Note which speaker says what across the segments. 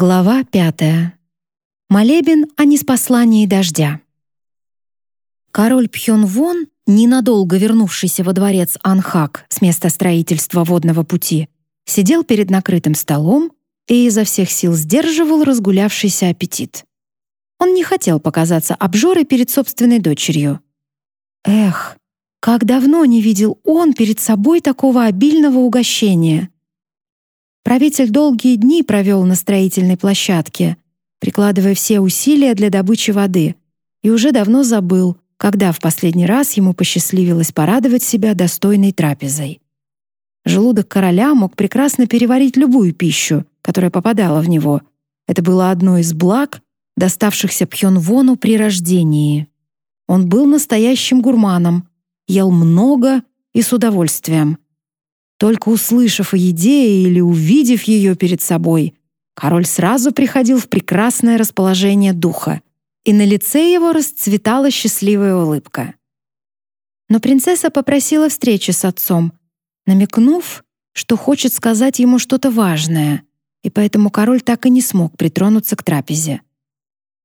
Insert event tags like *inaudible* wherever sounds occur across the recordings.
Speaker 1: Глава пятая. Молебен о неспослании дождя. Король Пхёнвон, ненадолго вернувшийся во дворец Анхак с места строительства водного пути, сидел перед накрытым столом и изо всех сил сдерживал разгулявшийся аппетит. Он не хотел показаться обжорой перед собственной дочерью. Эх, как давно не видел он перед собой такого обильного угощения — Правитель долгие дни провел на строительной площадке, прикладывая все усилия для добычи воды, и уже давно забыл, когда в последний раз ему посчастливилось порадовать себя достойной трапезой. Желудок короля мог прекрасно переварить любую пищу, которая попадала в него. Это было одно из благ, доставшихся Пхёнвону при рождении. Он был настоящим гурманом, ел много и с удовольствием — только услышав о еде или увидев ее перед собой, король сразу приходил в прекрасное расположение духа, и на лице его расцветала счастливая улыбка. Но принцесса попросила встречи с отцом, намекнув, что хочет сказать ему что-то важное, и поэтому король так и не смог притронуться к трапезе.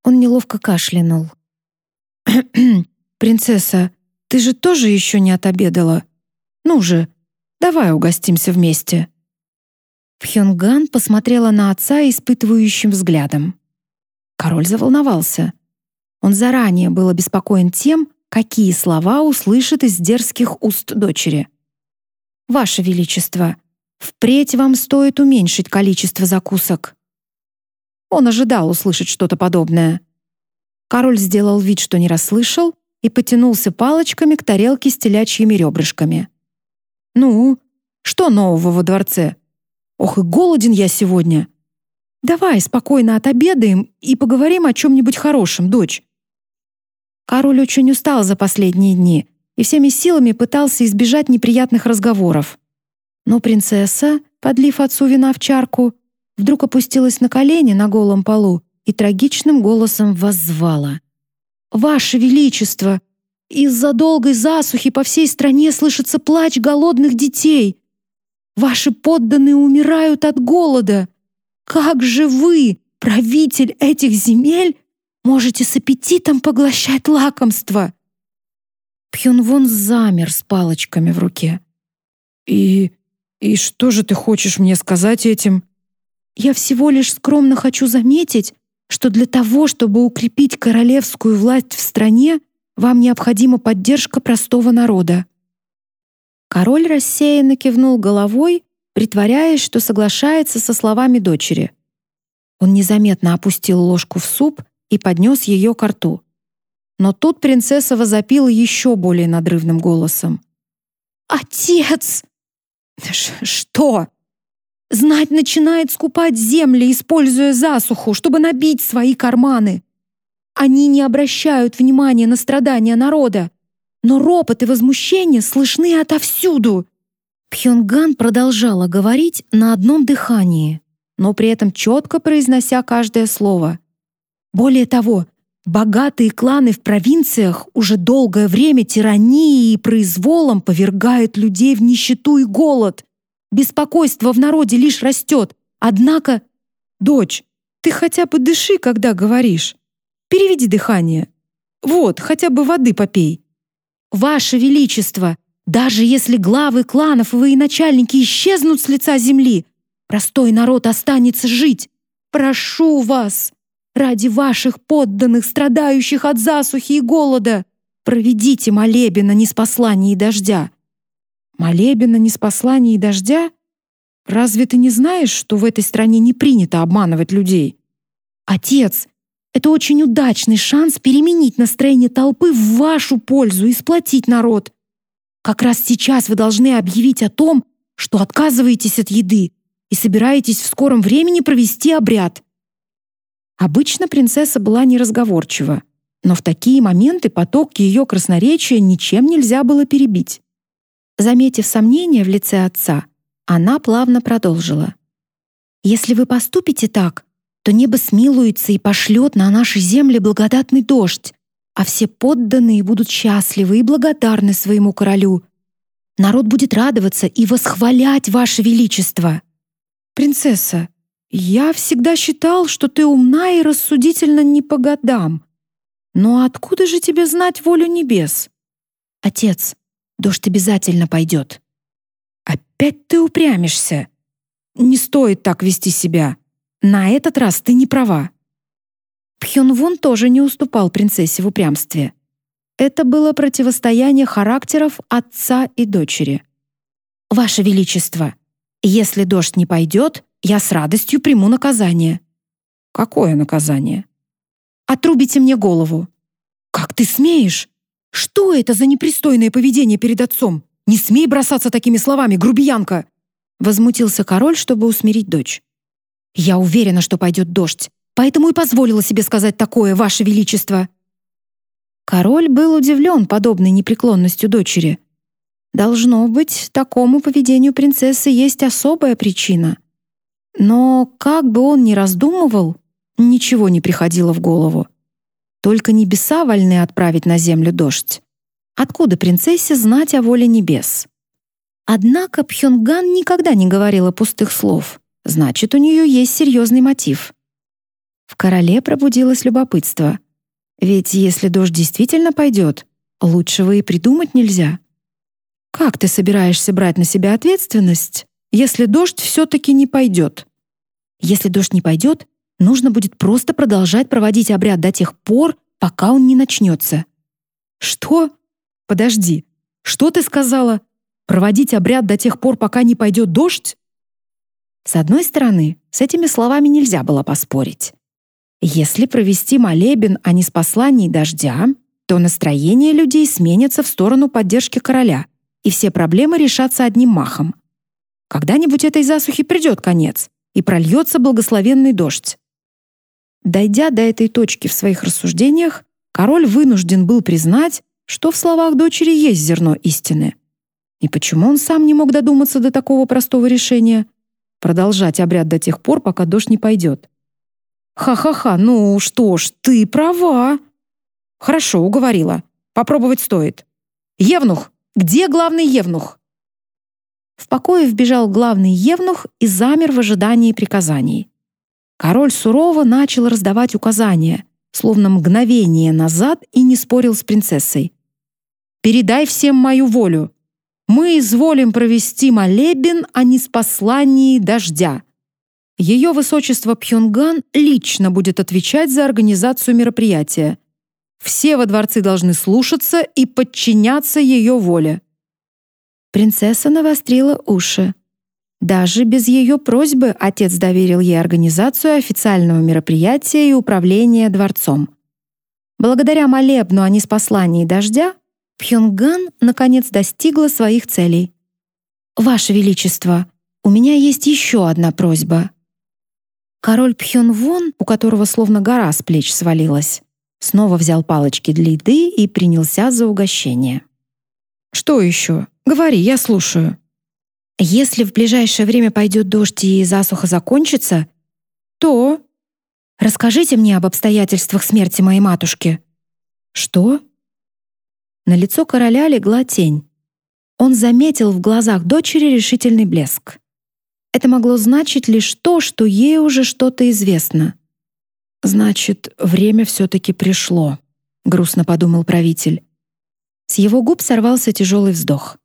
Speaker 1: Он неловко кашлянул. «Принцесса, ты же тоже еще не отобедала? Ну же, Давай угостимся вместе». Пхёнган посмотрела на отца испытывающим взглядом. Король заволновался. Он заранее был обеспокоен тем, какие слова услышит из дерзких уст дочери. «Ваше Величество, впредь вам стоит уменьшить количество закусок». Он ожидал услышать что-то подобное. Король сделал вид, что не расслышал, и потянулся палочками к тарелке с телячьими ребрышками. «Ну, что нового во дворце? Ох, и голоден я сегодня. Давай спокойно отобедаем и поговорим о чем-нибудь хорошем, дочь». Король очень устал за последние дни и всеми силами пытался избежать неприятных разговоров. Но принцесса, подлив отцу вина в чарку, вдруг опустилась на колени на голом полу и трагичным голосом воззвала. «Ваше Величество, из-за долгой засухи по всей стране слышится плач голодных детей. Ваши подданные умирают от голода. Как же вы, правитель этих земель, можете с аппетитом поглощать лакомство?» Пхёнвон замер с палочками в руке. «И... и что же ты хочешь мне сказать этим?» «Я всего лишь скромно хочу заметить, что для того, чтобы укрепить королевскую власть в стране, вам необходима поддержка простого народа». Король рассеянно кивнул головой, притворяясь, что соглашается со словами дочери. Он незаметно опустил ложку в суп и поднес ее к рту. Но тут принцесса возопила еще более надрывным голосом. «Отец!» «Что?» «Знать начинает скупать земли, используя засуху, чтобы набить свои карманы. Они не обращают внимания на страдания народа, но ропот и возмущение слышны отовсюду. Пхёнган продолжала говорить на одном дыхании, но при этом четко произнося каждое слово. Более того, богатые кланы в провинциях уже долгое время тиранией и произволом повергают людей в нищету и голод. Беспокойство в народе лишь растет. Однако, дочь, ты хотя бы дыши, когда говоришь. Переведи дыхание. Вот, хотя бы воды попей. Ваше Величество, даже если главы кланов и военачальники исчезнут с лица земли, простой народ останется жить. Прошу вас, ради ваших подданных, страдающих от засухи и голода, проведите молебен о неспослании дождя». «Молебен о неспослании дождя? Разве ты не знаешь, что в этой стране не принято обманывать людей?» «Отец, это очень удачный шанс переменить настроение толпы в вашу пользу и сплотить народ. Как раз сейчас вы должны объявить о том, что отказываетесь от еды и собираетесь в скором времени провести обряд. Обычно принцесса была неразговорчива, но в такие моменты поток ее красноречия ничем нельзя было перебить. Заметив сомнение в лице отца, она плавно продолжила. «Если вы поступите так, то небо смилуется и пошлет на наши земли благодатный дождь, а все подданные будут счастливы и благодарны своему королю. Народ будет радоваться и восхвалять ваше величество. Принцесса, «Я всегда считал, что ты умна и рассудительна не по годам. Но откуда же тебе знать волю небес?» «Отец, дождь обязательно пойдет». «Опять ты упрямишься. Не стоит так вести себя. На этот раз ты не права». Пхёнвон тоже не уступал принцессе в упрямстве. Это было противостояние характеров отца и дочери. «Ваше Величество, если дождь не пойдет, я с радостью приму наказание». «Какое наказание?» «Отрубите мне голову». «Как ты смеешь? Что это за непристойное поведение перед отцом? Не смей бросаться такими словами, грубиянка!» Возмутился король, чтобы усмирить дочь. «Я уверена, что пойдет дождь, поэтому и позволила себе сказать такое, Ваше Величество». Король был удивлен подобной непреклонностью дочери. Должно быть, такому поведению принцессы есть особая причина. Но как бы он ни раздумывал, ничего не приходило в голову. Только небеса вольны отправить на землю дождь. Откуда принцессе знать о воле небес? Однако Пхёнган никогда не говорила пустых слов. Значит, у нее есть серьезный мотив. В короле пробудилось любопытство. Ведь если дождь действительно пойдет, лучшего и придумать нельзя. Как ты собираешься брать на себя ответственность, если дождь все-таки не пойдет? Если дождь не пойдет, нужно будет просто продолжать проводить обряд до тех пор, пока он не начнется. Что? Подожди. Что ты сказала? Проводить обряд до тех пор, пока не пойдет дождь? С одной стороны, с этими словами нельзя было поспорить. Если провести молебен о неспослании дождя, то настроение людей сменится в сторону поддержки короля, и все проблемы решатся одним махом. Когда-нибудь этой засухи придет конец, и прольется благословенный дождь. Дойдя до этой точки в своих рассуждениях, король вынужден был признать, что в словах дочери есть зерно истины. И почему он сам не мог додуматься до такого простого решения? Продолжать обряд до тех пор, пока дождь не пойдет. «Ха-ха-ха, ну что ж, ты права». «Хорошо, уговорила. Попробовать стоит. Евнух, где главный евнух?» В покое вбежал главный евнух и замер в ожидании приказаний. Король сурово начал раздавать указания, словно мгновение назад и не спорил с принцессой. «Передай всем мою волю. Мы изволим провести молебен о неспослании дождя. Ее высочество Пхёнган лично будет отвечать за организацию мероприятия. Все во дворце должны слушаться и подчиняться ее воле. Принцесса навострила уши. Даже без ее просьбы отец доверил ей организацию официального мероприятия и управление дворцом. Благодаря молебну о неспослании дождя Пхёнган наконец достигла своих целей. «Ваше Величество, у меня есть еще одна просьба», Король Пхёнвон, у которого словно гора с плеч свалилась, снова взял палочки для еды и принялся за угощение. «Что еще? Говори, я слушаю». «Если в ближайшее время пойдет дождь и засуха закончится, то...» «Расскажите мне об обстоятельствах смерти моей матушки». «Что?» На лицо короля легла тень. Он заметил в глазах дочери решительный блеск. Это могло значить лишь то, что ей уже что-то известно. «Значит, время все-таки пришло», — грустно подумал правитель. С его губ сорвался тяжелый вздох.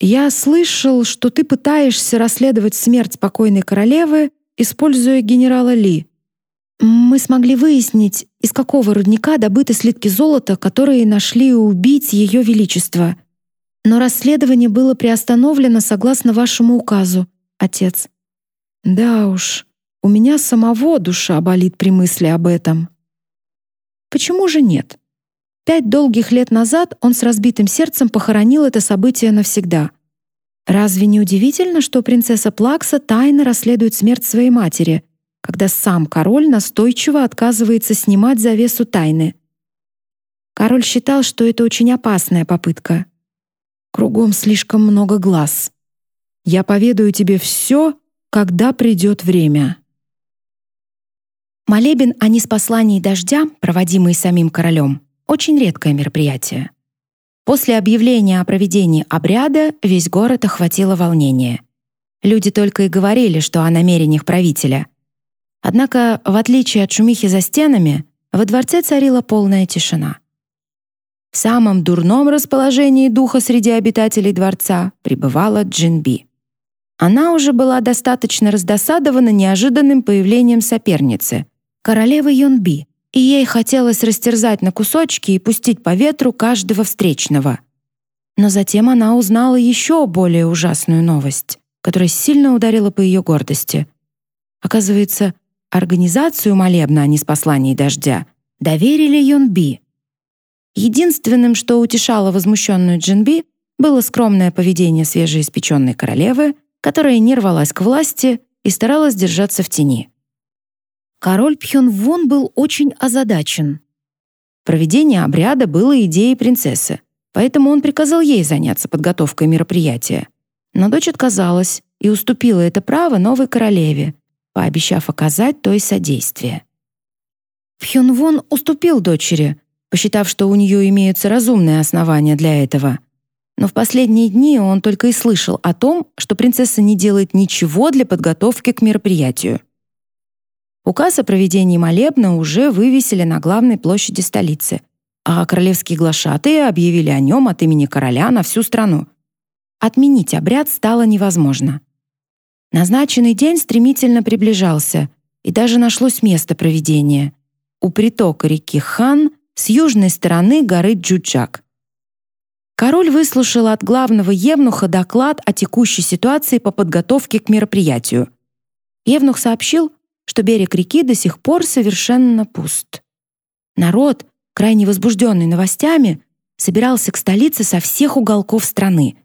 Speaker 1: «Я слышал, что ты пытаешься расследовать смерть покойной королевы, используя генерала Ли. Мы смогли выяснить, из какого рудника добыты слитки золота, которые нашли у убийц Ее Величества. Но расследование было приостановлено согласно вашему указу отец. Да уж, у меня самого душа болит при мысли об этом. Почему же нет? Пять долгих лет назад он с разбитым сердцем похоронил это событие навсегда. Разве не удивительно, что принцесса Плакса тайно расследует смерть своей матери, когда сам король настойчиво отказывается снимать завесу тайны? Король считал, что это очень опасная попытка. Кругом слишком много глаз. Я поведаю тебе все, когда придет время». Молебен о неспослании дождя, проводимый самим королем, очень редкое мероприятие. После объявления о проведении обряда весь город охватило волнение. Люди только и говорили, что о намерениях правителя, Однако, в отличие от шумихи за стенами, во дворце царила полная тишина. В самом дурном расположении духа среди обитателей дворца пребывала Джинби. Она уже была достаточно раздосадована неожиданным появлением соперницы, королевы Юнби, и ей хотелось растерзать на кусочки и пустить по ветру каждого встречного. Но затем она узнала еще более ужасную новость, которая сильно ударила по ее гордости. Оказывается, организацию молебна, не с посланий дождя, доверили Юнби. Единственным, что утешало возмущенную Джинби, было скромное поведение свежеиспеченной королевы, которая не рвалась к власти и старалась держаться в тени. Король Пхёнвон был очень озадачен. Проведение обряда было идеей принцессы, поэтому он приказал ей заняться подготовкой мероприятия. Но дочь отказалась и уступила это право новой королеве, пообещав оказать той содействие. Пхёнвон уступил дочери, посчитав, что у нее имеются разумные основания для этого. Но в последние дни он только и слышал о том, что принцесса не делает ничего для подготовки к мероприятию. Указ о проведении молебна уже вывесили на главной площади столицы, а королевские глашатые объявили о нем от имени короля на всю страну. Отменить обряд стало невозможно. Назначенный день стремительно приближался, и даже нашлось место проведения — у притока реки Хан с южной стороны горы Джуджак. Король выслушал от главного евнуха доклад о текущей ситуации по подготовке к мероприятию. Евнух сообщил, что берег реки до сих пор совершенно пуст. Народ, крайне возбужденный новостями, собирался к столице со всех уголков страны.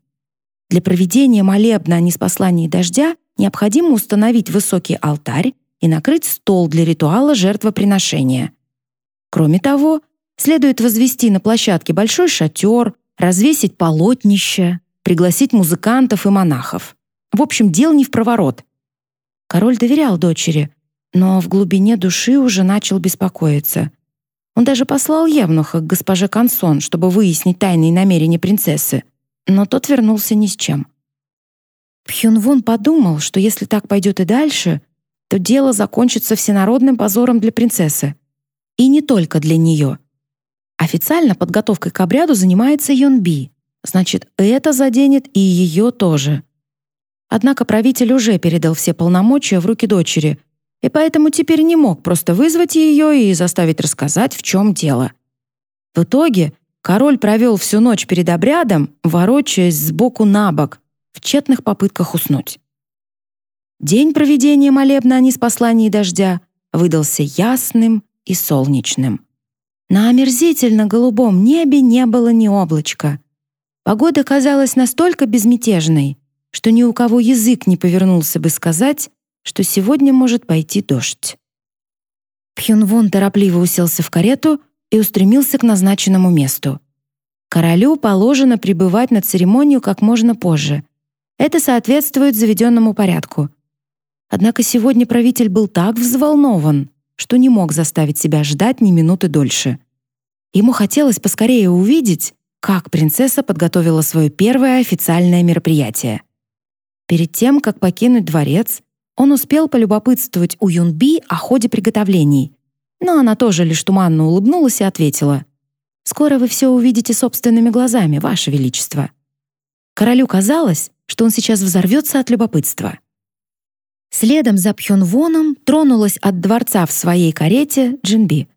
Speaker 1: Для проведения молебна о неспослании дождя необходимо установить высокий алтарь и накрыть стол для ритуала жертвоприношения. Кроме того, следует возвести на площадке большой шатер, развесить полотнище, пригласить музыкантов и монахов. В общем, дел не в проворот. Король доверял дочери, но в глубине души уже начал беспокоиться. Он даже послал Евнуха к госпоже Консон, чтобы выяснить тайные намерения принцессы, но тот вернулся ни с чем. Пхюнвон подумал, что если так пойдет и дальше, то дело закончится всенародным позором для принцессы. И не только для нее. Официально подготовкой к обряду занимается Йонби, значит, это заденет и ее тоже. Однако правитель уже передал все полномочия в руки дочери, и поэтому теперь не мог просто вызвать ее и заставить рассказать, в чем дело. В итоге король провел всю ночь перед обрядом, ворочаясь сбоку на бок, в тщетных попытках уснуть. День проведения молебна о неспослании дождя выдался ясным и солнечным. На омерзительно голубом небе не было ни облачка. Погода казалась настолько безмятежной, что ни у кого язык не повернулся бы сказать, что сегодня может пойти дождь. Пхюнвон торопливо уселся в карету и устремился к назначенному месту. Королю положено прибывать на церемонию как можно позже. Это соответствует заведенному порядку. Однако сегодня правитель был так взволнован, что не мог заставить себя ждать ни минуты дольше. Ему хотелось поскорее увидеть, как принцесса подготовила свое первое официальное мероприятие. Перед тем, как покинуть дворец, он успел полюбопытствовать у Юнби о ходе приготовлений, но она тоже лишь туманно улыбнулась и ответила: "Скоро вы все увидите собственными глазами, ваше величество". Королю казалось, что он сейчас взорвется от любопытства. Следом за Пхёнвоном тронулась от дворца в своей карете Джинби.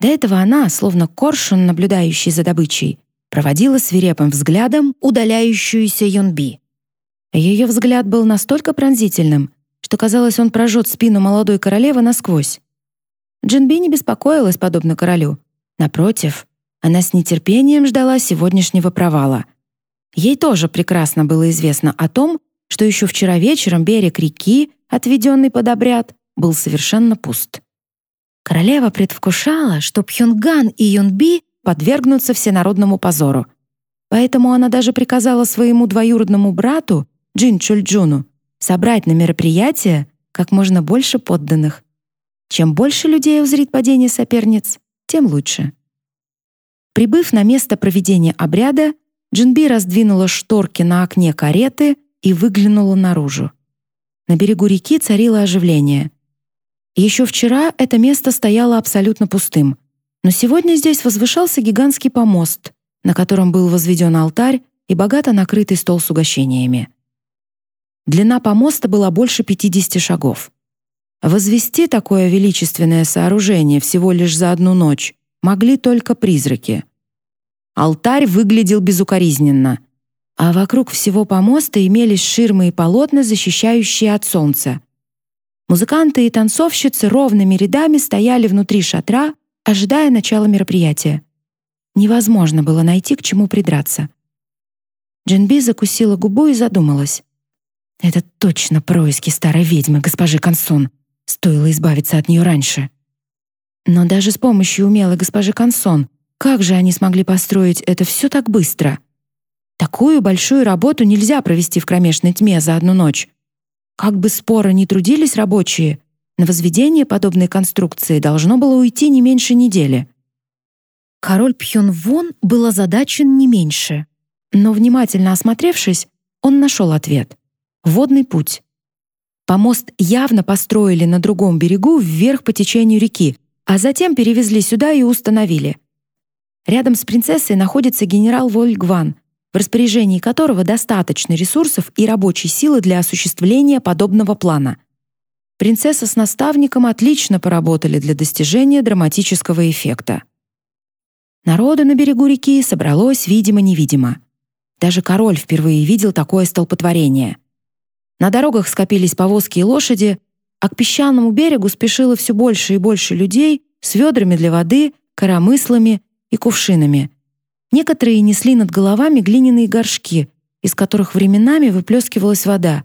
Speaker 1: До этого она, словно коршун, наблюдающий за добычей, проводила свирепым взглядом удаляющуюся Юнби. Ее взгляд был настолько пронзительным, что, казалось, он прожжет спину молодой королевы насквозь. Джинби не беспокоилась, подобно королю. Напротив, она с нетерпением ждала сегодняшнего провала. Ей тоже прекрасно было известно о том, что еще вчера вечером берег реки, отведенный под обряд, был совершенно пуст. Королева предвкушала, что Пхёнган и Юнби подвергнутся всенародному позору. Поэтому она даже приказала своему двоюродному брату Джин Чульджуну собрать на мероприятие как можно больше подданных. Чем больше людей узрит падение соперниц, тем лучше. Прибыв на место проведения обряда, Джинби раздвинула шторки на окне кареты и выглянула наружу. На берегу реки царило оживление. Еще вчера это место стояло абсолютно пустым, но сегодня здесь возвышался гигантский помост, на котором был возведен алтарь и богато накрытый стол с угощениями. Длина помоста была больше 50 шагов. Возвести такое величественное сооружение всего лишь за одну ночь могли только призраки. Алтарь выглядел безукоризненно, а вокруг всего помоста имелись ширмы и полотна, защищающие от солнца. Музыканты и танцовщицы ровными рядами стояли внутри шатра, ожидая начала мероприятия. Невозможно было найти к чему придраться. Джинби закусила губу и задумалась. Это точно происки старой ведьмы, госпожи Консон. Стоило избавиться от нее раньше. Но даже с помощью умелой госпожи Консон, как же они смогли построить это все так быстро? Такую большую работу нельзя провести в кромешной тьме за одну ночь. Как бы споро ни трудились рабочие, на возведение подобной конструкции должно было уйти не меньше недели. Король Пхён-Вон был озадачен не меньше. Но, внимательно осмотревшись, он нашел ответ. Водный путь. Помост явно построили на другом берегу вверх по течению реки, а затем перевезли сюда и установили. Рядом с принцессой находится генерал Вольгван, в распоряжении которого достаточно ресурсов и рабочей силы для осуществления подобного плана. Принцесса с наставником отлично поработали для достижения драматического эффекта. Народу на берегу реки собралось видимо-невидимо. Даже король впервые видел такое столпотворение — на дорогах скопились повозки и лошади, а к песчаному берегу спешило все больше и больше людей с ведрами для воды, коромыслами и кувшинами. Некоторые несли над головами глиняные горшки, из которых временами выплескивалась вода,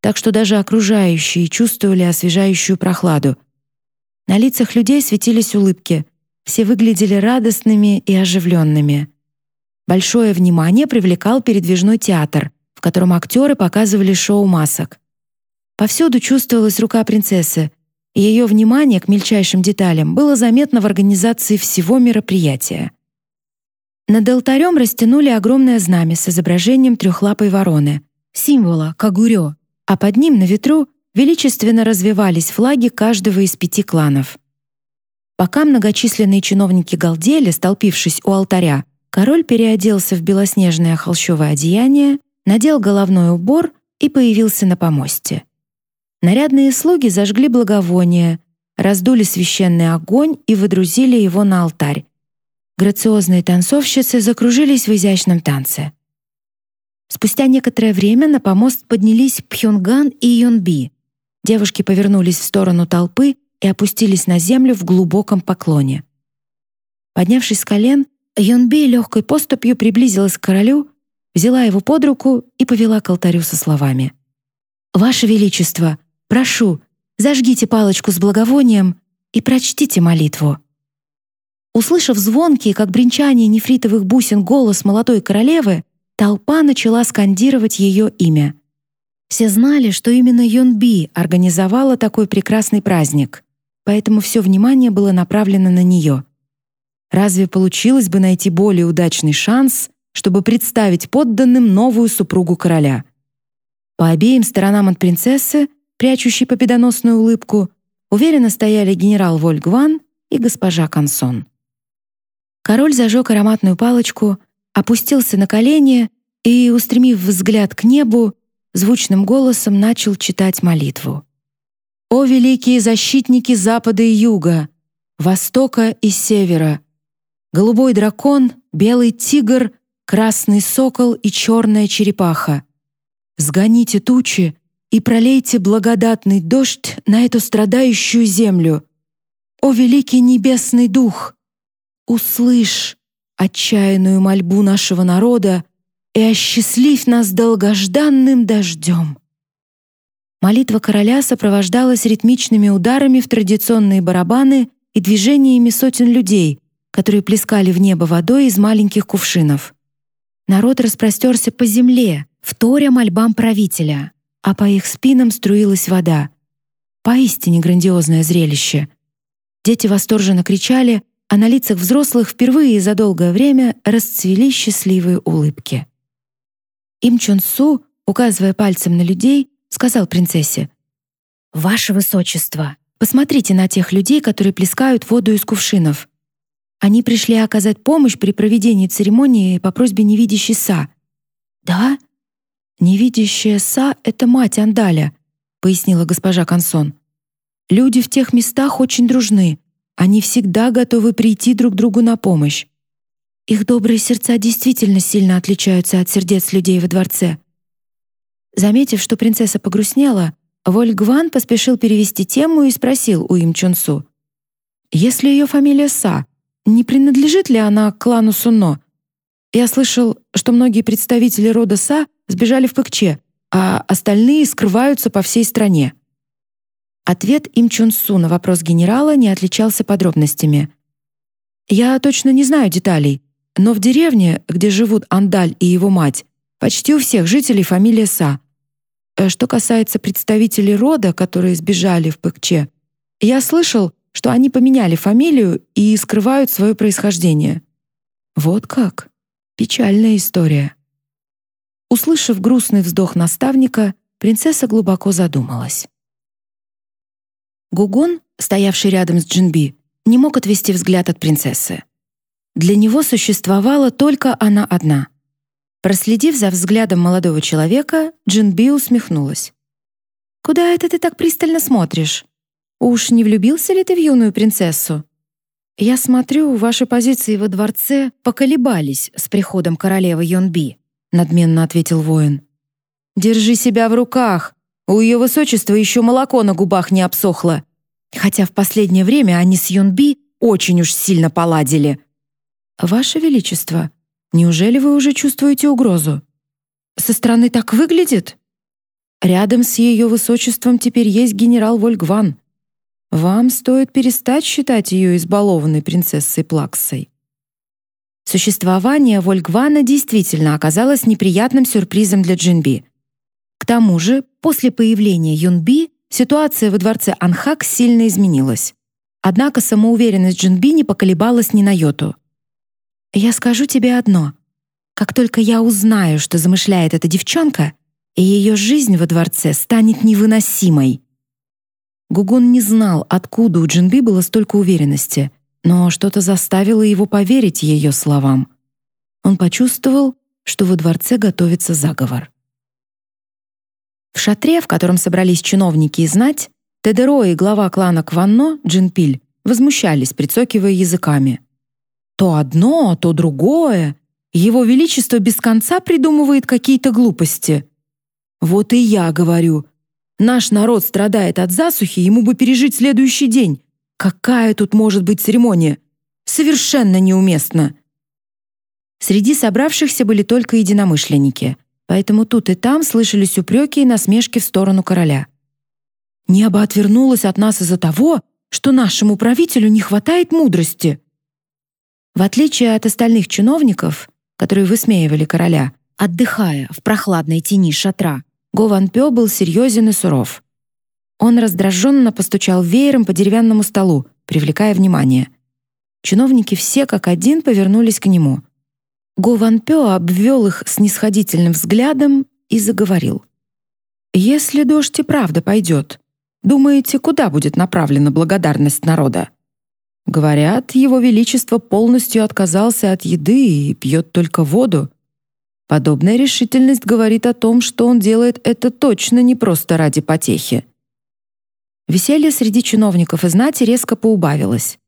Speaker 1: так что даже окружающие чувствовали освежающую прохладу. На лицах людей светились улыбки, все выглядели радостными и оживленными. Большое внимание привлекал передвижной театр — в котором актеры показывали шоу масок. Повсюду чувствовалась рука принцессы, ее внимание к мельчайшим деталям было заметно в организации всего мероприятия. Над алтарем растянули огромное знамя с изображением трехлапой вороны, символа Кагурё, а под ним на ветру величественно развивались флаги каждого из пяти кланов. Пока многочисленные чиновники галдели, столпившись у алтаря, король переоделся в белоснежное холщовое одеяние надел головной убор и появился на помосте. Нарядные слуги зажгли благовония, раздули священный огонь и выдрузили его на алтарь. Грациозные танцовщицы закружились в изящном танце. Спустя некоторое время на помост поднялись Пхёнган и Йонби. Девушки повернулись в сторону толпы и опустились на землю в глубоком поклоне. Поднявшись с колен, Йонби легкой поступью приблизилась к королю взяла его под руку и повела к алтарю со словами. «Ваше Величество, прошу, зажгите палочку с благовонием и прочтите молитву». Услышав звонкий, как бренчание нефритовых бусин, голос молодой королевы, толпа начала скандировать ее имя. Все знали, что именно Йонби организовала такой прекрасный праздник, поэтому все внимание было направлено на нее. Разве получилось бы найти более удачный шанс, чтобы представить подданным новую супругу короля. По обеим сторонам от принцессы, прячущей победоносную улыбку, уверенно стояли генерал Вольгван и госпожа Консон. Король зажег ароматную палочку, опустился на колени и, устремив взгляд к небу, звучным голосом начал читать молитву. «О великие защитники Запада и Юга, Востока и Севера! Голубой дракон, белый тигр красный сокол и черная черепаха. Сгоните тучи и пролейте благодатный дождь на эту страдающую землю. О великий небесный дух, услышь отчаянную мольбу нашего народа и осчастливь нас долгожданным дождем. Молитва короля сопровождалась ритмичными ударами в традиционные барабаны и движениями сотен людей, которые плескали в небо водой из маленьких кувшинов. Народ распростерся по земле, вторя мольбам правителя, а по их спинам струилась вода. Поистине грандиозное зрелище. Дети восторженно кричали, а на лицах взрослых впервые за долгое время расцвели счастливые улыбки. Им Чон Су, указывая пальцем на людей, сказал принцессе, «Ваше Высочество, Посмотрите на тех людей, которые плескают воду из кувшинов. Они пришли оказать помощь при проведении церемонии по просьбе невидящей Са. Да? Невидящая Са — это мать Андаля, пояснила госпожа Консон. Люди в тех местах очень дружны. Они всегда готовы прийти друг другу на помощь. Их добрые сердца действительно сильно отличаются от сердец людей во дворце. Заметив, что принцесса погрустнела, Вольгван поспешил перевести тему и спросил у Им Чунсу. «Если ее фамилия Са, не принадлежит ли она к клану Сунно? Я слышал, что многие представители рода Са сбежали в Пыкче, а остальные скрываются по всей стране». Ответ Им Чунсу на вопрос генерала не отличался подробностями. «Я точно не знаю деталей, но в деревне, где живут Андаль и его мать, почти у всех жителей фамилия Са. Э, что касается представителей рода, которые сбежали в Пыкче, я слышал, что они поменяли фамилию и скрывают свое происхождение. Вот как. Печальная история. Услышав грустный вздох наставника, принцесса глубоко задумалась. Гугон, стоявший рядом с Джинби, не мог отвести взгляд от принцессы. Для него существовала только она одна. Проследив за взглядом молодого человека, Джинби усмехнулась. «Куда это ты так пристально смотришь? Уж не влюбился ли ты в юную принцессу?» «Я смотрю, ваши позиции во дворце поколебались с приходом королевы Йонби», надменно ответил воин. «Держи себя в руках. У ее высочества еще молоко на губах не обсохло. Хотя в последнее время они с Йонби очень уж сильно поладили», «Ваше Величество, неужели вы уже чувствуете угрозу? Со стороны так выглядит?» «Рядом с ее высочеством теперь есть генерал Вольгван. Вам стоит перестать считать ее избалованной принцессой Плаксой». Существование Вольгвана действительно оказалось неприятным сюрпризом для Джинби. К тому же, после появления Юнби ситуация во дворце Анхак сильно изменилась. Однако самоуверенность Джинби не поколебалась ни на йоту. Я скажу тебе одно. Как только я узнаю, что замышляет эта девчонка, и ее жизнь во дворце станет невыносимой. Гугун не знал, откуда у Джинби было столько уверенности, но что-то заставило его поверить ее словам. Он почувствовал, что во дворце готовится заговор. В шатре, в котором собрались чиновники и знать, Тедеро и глава клана Кванно, Джинпиль, возмущались, прицокивая языками. То одно, то другое. Его Величество без конца придумывает какие-то глупости. Вот и я говорю. Наш народ страдает от засухи, ему бы пережить следующий день. Какая тут может быть церемония? Совершенно неуместно. Среди собравшихся были только единомышленники, поэтому тут и там слышались упреки и насмешки в сторону короля. Небо отвернулось от нас из-за того, что нашему правителю не хватает мудрости. В отличие от остальных чиновников, которые высмеивали короля, отдыхая в прохладной тени шатра, Го Ван Пё был серьезен и суров. Он раздраженно постучал веером по деревянному столу, привлекая внимание. Чиновники все как один повернулись к нему. Го Ван Пё обвел их снисходительным взглядом и заговорил. «Если дождь и правда пойдет, думаете, куда будет направлена благодарность народа?» Говорят, его величество полностью отказался от еды и пьет только воду. Подобная решительность говорит о том, что он делает это точно не просто ради потехи. Веселье среди чиновников и знати резко поубавилось.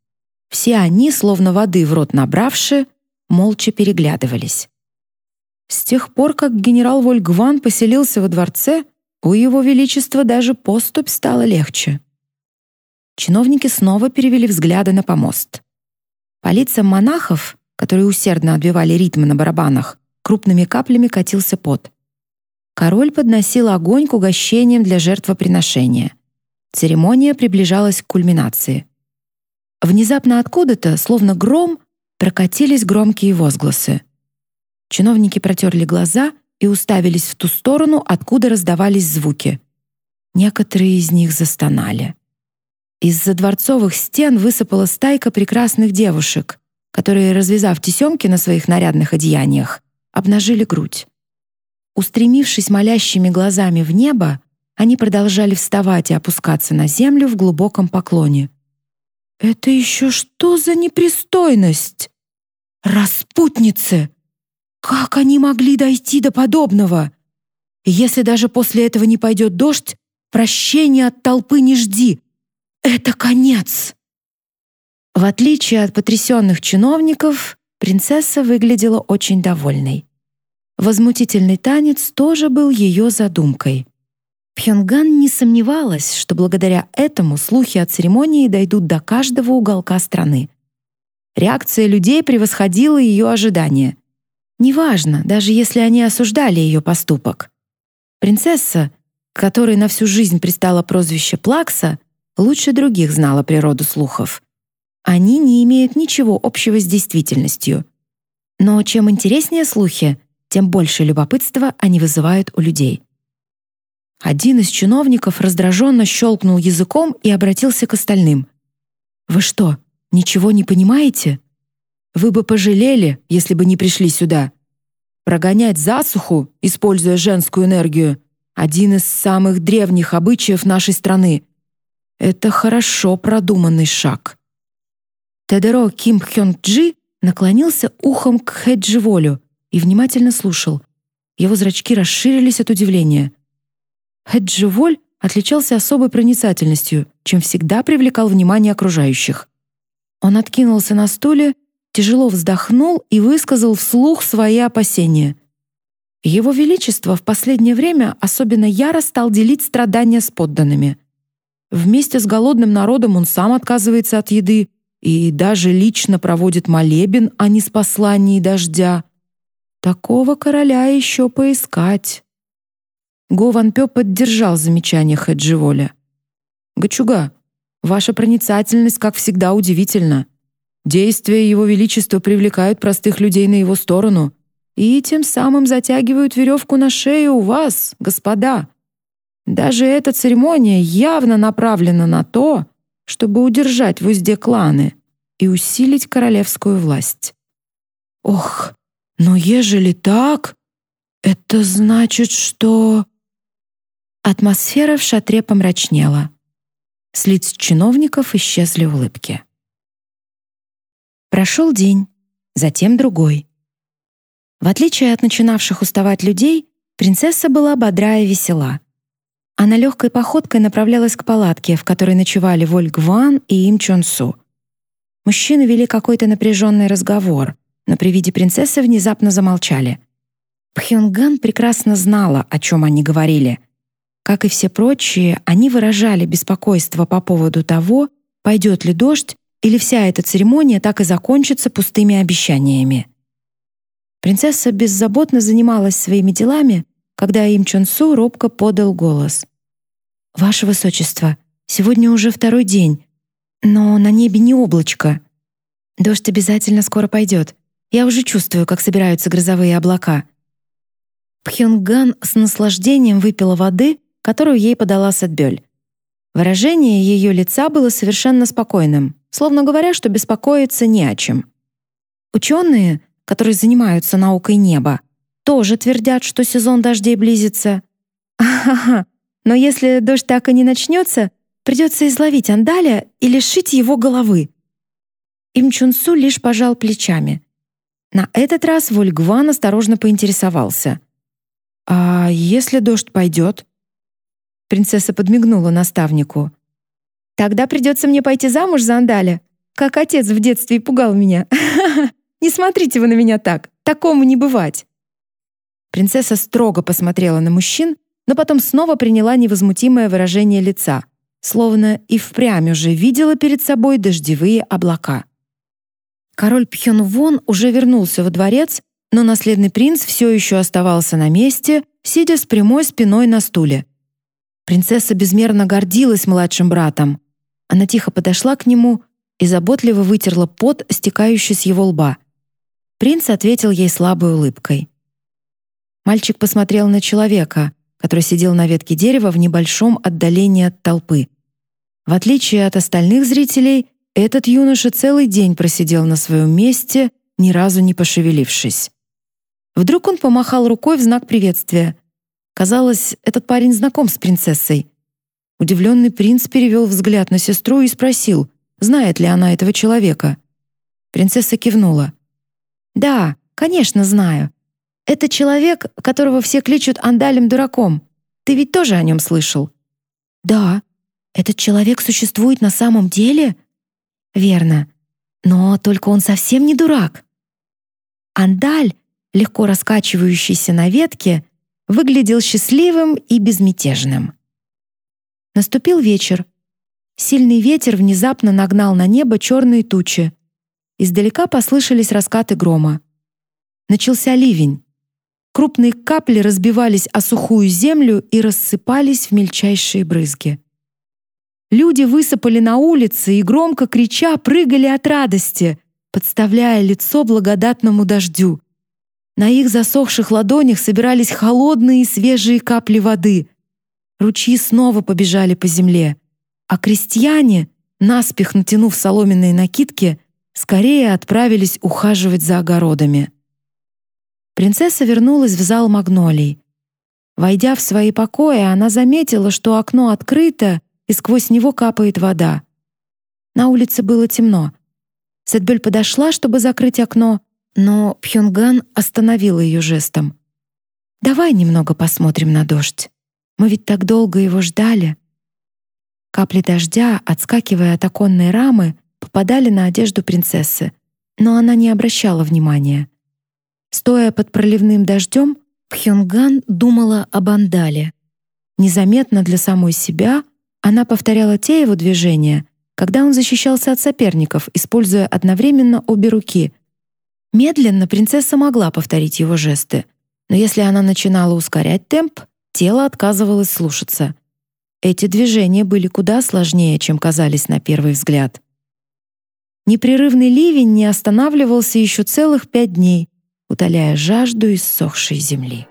Speaker 1: Все они, словно воды в рот набравши, молча переглядывались. С тех пор, как генерал Вольгван поселился во дворце, у его величества даже поступь стала легче. Чиновники снова перевели взгляды на помост. По лицам монахов, которые усердно отбивали ритмы на барабанах, крупными каплями катился пот. Король подносил огонь к угощениям для жертвоприношения. Церемония приближалась к кульминации. Внезапно откуда-то, словно гром, прокатились громкие возгласы. Чиновники протерли глаза и уставились в ту сторону, откуда раздавались звуки. Некоторые из них застонали. Из-за дворцовых стен высыпала стайка прекрасных девушек, которые, развязав тесемки на своих нарядных одеяниях, обнажили грудь. Устремившись молящими глазами в небо, они продолжали вставать и опускаться на землю в глубоком поклоне. «Это еще что за непристойность? Распутницы! Как они могли дойти до подобного? Если даже после этого не пойдет дождь, прощения от толпы не жди. Это конец!» В отличие от потрясенных чиновников, принцесса выглядела очень довольной. Возмутительный танец тоже был ее задумкой. Пхёнган не сомневалась, что благодаря этому слухи о церемонии дойдут до каждого уголка страны. Реакция людей превосходила ее ожидания. Неважно, даже если они осуждали ее поступок. Принцесса, которой на всю жизнь пристало прозвище Плакса, лучше других знала природу слухов. Они не имеют ничего общего с действительностью. Но чем интереснее слухи, тем больше любопытства они вызывают у людей. Один из чиновников раздраженно щелкнул языком и обратился к остальным. «Вы что, ничего не понимаете? Вы бы пожалели, если бы не пришли сюда. Прогонять засуху, используя женскую энергию, один из самых древних обычаев нашей страны. Это хорошо продуманный шаг». Тедеро Ким Хёнг Джи наклонился ухом к Хэджи и внимательно слушал. Его зрачки расширились от удивления — Хэджи отличался особой проницательностью, чем всегда привлекал внимание окружающих. Он откинулся на стуле, тяжело вздохнул и высказал вслух свои опасения. Его Величество в последнее время особенно яро стал делить страдания с подданными. Вместе с голодным народом он сам отказывается от еды и даже лично проводит молебен, не с посланий дождя. Такого короля еще поискать. Го Ван Пё поддержал замечание Хэдживоля. «Гачуга, ваша проницательность, как всегда, удивительна. Действия Его Величества привлекают простых людей на его сторону и тем самым затягивают веревку на шею у вас, господа. Даже эта церемония явно направлена на то, чтобы удержать в узде кланы и усилить королевскую власть. Ох, но ежели так, это значит, что... Атмосфера в шатре помрачнела. С лиц чиновников исчезли улыбки. Прошел день, затем другой. В отличие от начинавших уставать людей, принцесса была бодра и весела. Она легкой походкой направлялась к палатке, в которой ночевали Воль Гван и Им Чон Су. Мужчины вели какой-то напряженный разговор, но при виде принцессы внезапно замолчали. Пхёнган прекрасно знала, о чем они говорили — как и все прочие, они выражали беспокойство по поводу того, пойдет ли дождь или вся эта церемония так и закончится пустыми обещаниями. Принцесса беззаботно занималась своими делами, когда им Чонсу робко подал голос. «Ваше Высочество, сегодня уже второй день, но на небе не облачко. Дождь обязательно скоро пойдет. Я уже чувствую, как собираются грозовые облака». Пхёнган с наслаждением выпила воды которую ей подала Сетбёль. Выражение ее лица было совершенно спокойным, словно говоря, что беспокоиться не о чем. Ученые, которые занимаются наукой неба, тоже твердят, что сезон дождей близится. Ага, но если дождь так и не начнется, придется изловить Андаля и лишить его головы. Им Чунсу лишь пожал плечами. На этот раз Вольгван осторожно поинтересовался. «А если дождь пойдет?» Принцесса подмигнула наставнику. «Тогда придется мне пойти замуж за Андаля, как отец в детстве пугал меня. *laughs* Не смотрите вы на меня так, такому не бывать». Принцесса строго посмотрела на мужчин, но потом снова приняла невозмутимое выражение лица, словно и впрямь уже видела перед собой дождевые облака. Король Пхёнвон уже вернулся во дворец, но наследный принц все еще оставался на месте, сидя с прямой спиной на стуле, Принцесса безмерно гордилась младшим братом. Она тихо подошла к нему и заботливо вытерла пот, стекающий с его лба. Принц ответил ей слабой улыбкой. Мальчик посмотрел на человека, который сидел на ветке дерева в небольшом отдалении от толпы. В отличие от остальных зрителей, этот юноша целый день просидел на своем месте, ни разу не пошевелившись. Вдруг он помахал рукой в знак приветствия. Казалось, этот парень знаком с принцессой. Удивленный принц перевел взгляд на сестру и спросил, знает ли она этого человека. Принцесса кивнула. «Да, конечно, знаю. Это человек, которого все кличут Андалем дураком. Ты ведь тоже о нем слышал?» «Да. Этот человек существует на самом деле?» «Верно. Но только он совсем не дурак». Андаль, легко раскачивающийся на ветке, выглядел счастливым и безмятежным. Наступил вечер. Сильный ветер внезапно нагнал на небо черные тучи. Издалека послышались раскаты грома. Начался ливень. Крупные капли разбивались о сухую землю и рассыпались в мельчайшие брызги. Люди высыпали на улицы и громко крича прыгали от радости, подставляя лицо благодатному дождю. На их засохших ладонях собирались холодные и свежие капли воды. Ручьи снова побежали по земле, а крестьяне, наспех натянув соломенные накидки, скорее отправились ухаживать за огородами. Принцесса вернулась в зал магнолий. Войдя в свои покои, она заметила, что окно открыто, и сквозь него капает вода. На улице было темно. Сетбель подошла, чтобы закрыть окно, но Пхёнган остановила ее жестом. «Давай немного посмотрим на дождь. Мы ведь так долго его ждали». Капли дождя, отскакивая от оконной рамы, попадали на одежду принцессы, но она не обращала внимания. Стоя под проливным дождем, Пхёнган думала об Андале. Незаметно для самой себя она повторяла те его движения, когда он защищался от соперников, используя одновременно обе руки — Медленно принцесса могла повторить его жесты, но если она начинала ускорять темп, тело отказывалось слушаться. Эти движения были куда сложнее, чем казались на первый взгляд. Непрерывный ливень не останавливался еще целых пять дней, утоляя жажду иссохшей земли.